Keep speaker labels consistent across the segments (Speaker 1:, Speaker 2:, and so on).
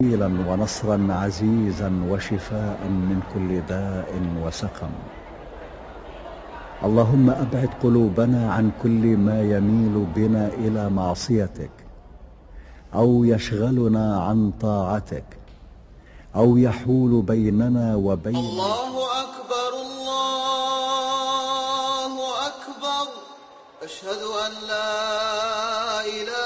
Speaker 1: تأويلا ونصرا عزيزا وشفاء من كل داء وسقم اللهم أبعد قلوبنا عن كل ما يميل بنا إلى معصيتك أو يشغلنا عن طاعتك أو يحول بيننا وبين الله أكبر الله أكبر أشهد أن لا إله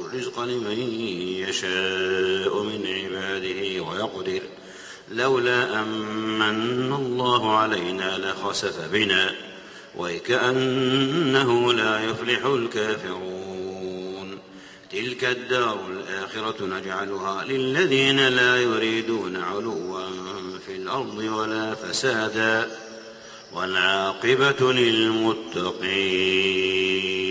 Speaker 2: الرزق لمن يشاء من عباده ويقدر لولا أن من الله علينا لخسف بنا وكأنه لا يفلح الكافرون تلك الدار الآخرة نجعلها للذين لا يريدون علوا في الأرض ولا فسادا والعاقبة للمتقين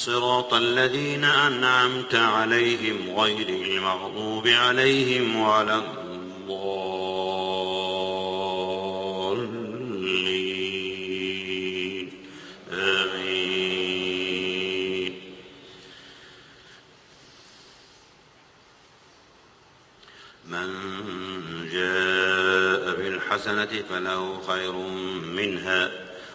Speaker 2: صراط الذين أنعمت عليهم غير المغضوب عليهم ولا الضالين آمين من جاء بالحسنة فله خير منها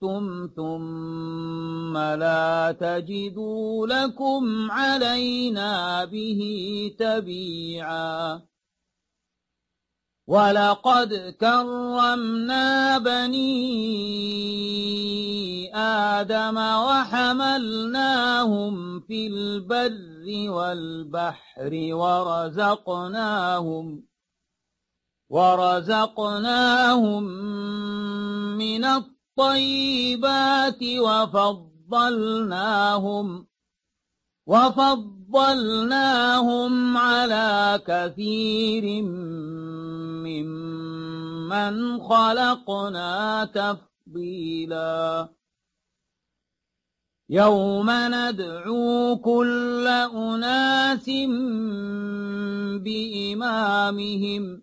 Speaker 3: شئتم ثم لا تجدوا لكم علينا به تبيعا ولقد كرمنا بني آدم وحملناهم في البر والبحر ورزقناهم ورزقناهم من الطيب الطيبات وفضلناهم وفضلناهم على كثير ممن خلقنا تفضيلا يوم ندعو كل أناس بإمامهم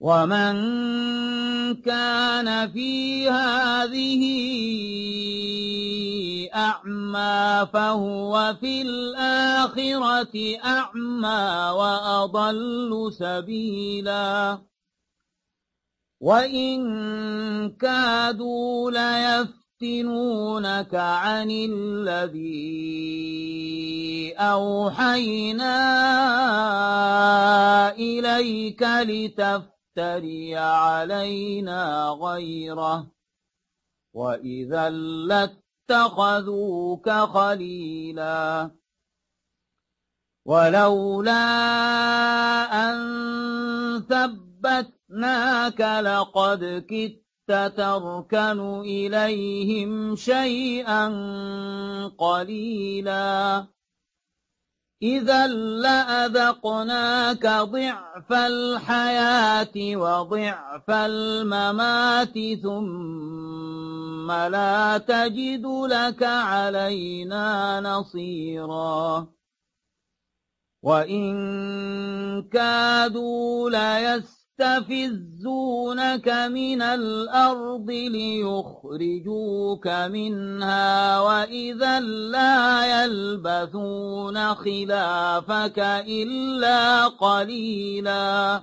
Speaker 3: ومن كان في هذه أعمى فهو في الآخرة أعمى وأضل سبيلا وإن كادوا ليفتنونك يفتنونك عن الذي أوحينا إليك لتفتن تفتري علينا غيره وإذا لاتخذوك خليلا ولولا أن ثبتناك لقد كدت تركن إليهم شيئا قليلا إذا لأذقناك ضعف الحياة وضعف الممات ثم لا تجد لك علينا نصيرا وإن كادوا ليس يستفزونك من الأرض ليخرجوك منها وإذا لا يلبثون خلافك إلا قليلاً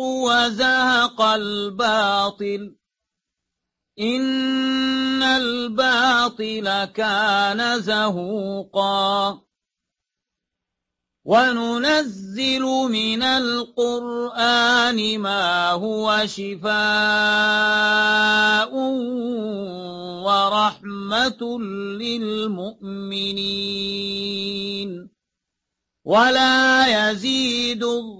Speaker 3: وزهق الباطل إن الباطل كان زهوقا وننزل من القرآن ما هو شفاء ورحمة للمؤمنين ولا يزيد الظلم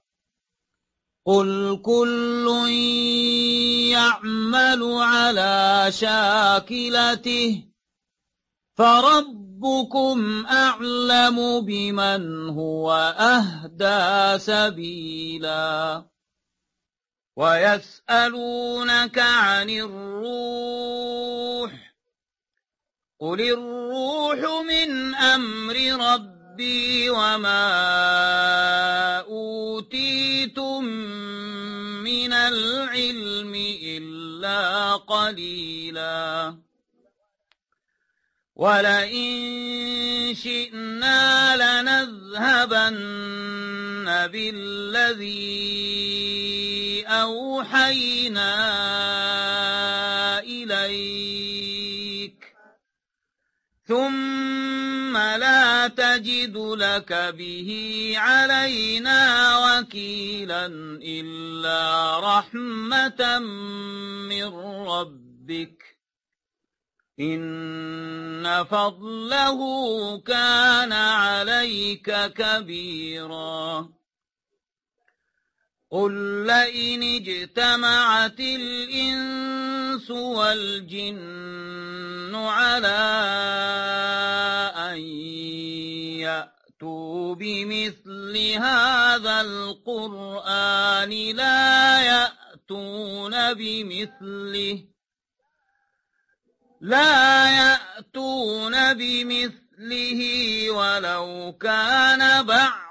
Speaker 3: قل كل يعمل على شاكلته فربكم أعلم بمن هو أهدى سبيلا ويسألونك عن الروح قل الروح من أمر ربك ربي وما أوتيتم من العلم إلا قليلا ولئن شئنا لنذهبن بالذي أوحينا نجد لك به علينا وكيلا إلا رحمة من ربك إن فضله كان عليك كبيراً قل لئن اجتمعت الإنس والجن على أن يأتوا بمثل هذا القرآن لا يأتون بمثله لا يأتون بمثله ولو كان بعض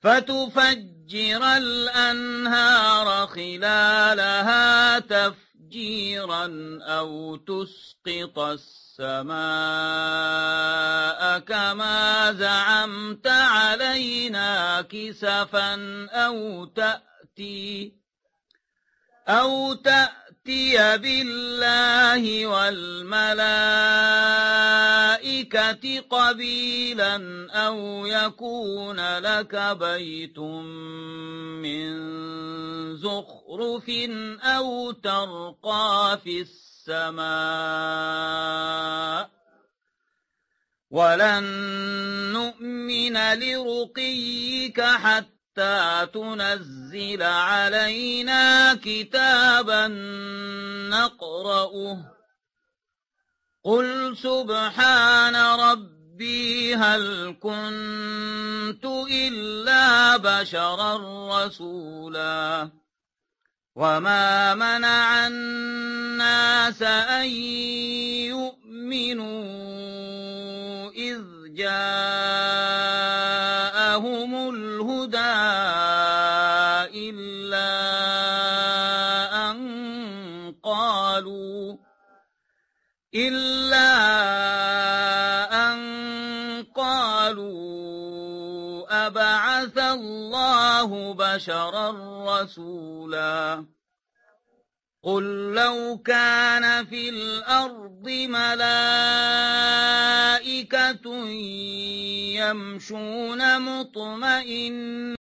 Speaker 3: فتفجر الأنهار خلالها تفجيرا أو تسقط السماء كما زعمت علينا كسفا أو تأتي أو تأتي بالله والملائكة يأتيك قبيلا أو يكون لك بيت من زخرف أو ترقى في السماء ولن نؤمن لرقيك حتى تنزل علينا كتابا نقرأه قل سبحان ربي هل كنت إلا بشرا رسولا وما منع الناس أن يؤمنوا بشرا رسولا قل لو كان في الأرض ملائكة يمشون مطمئن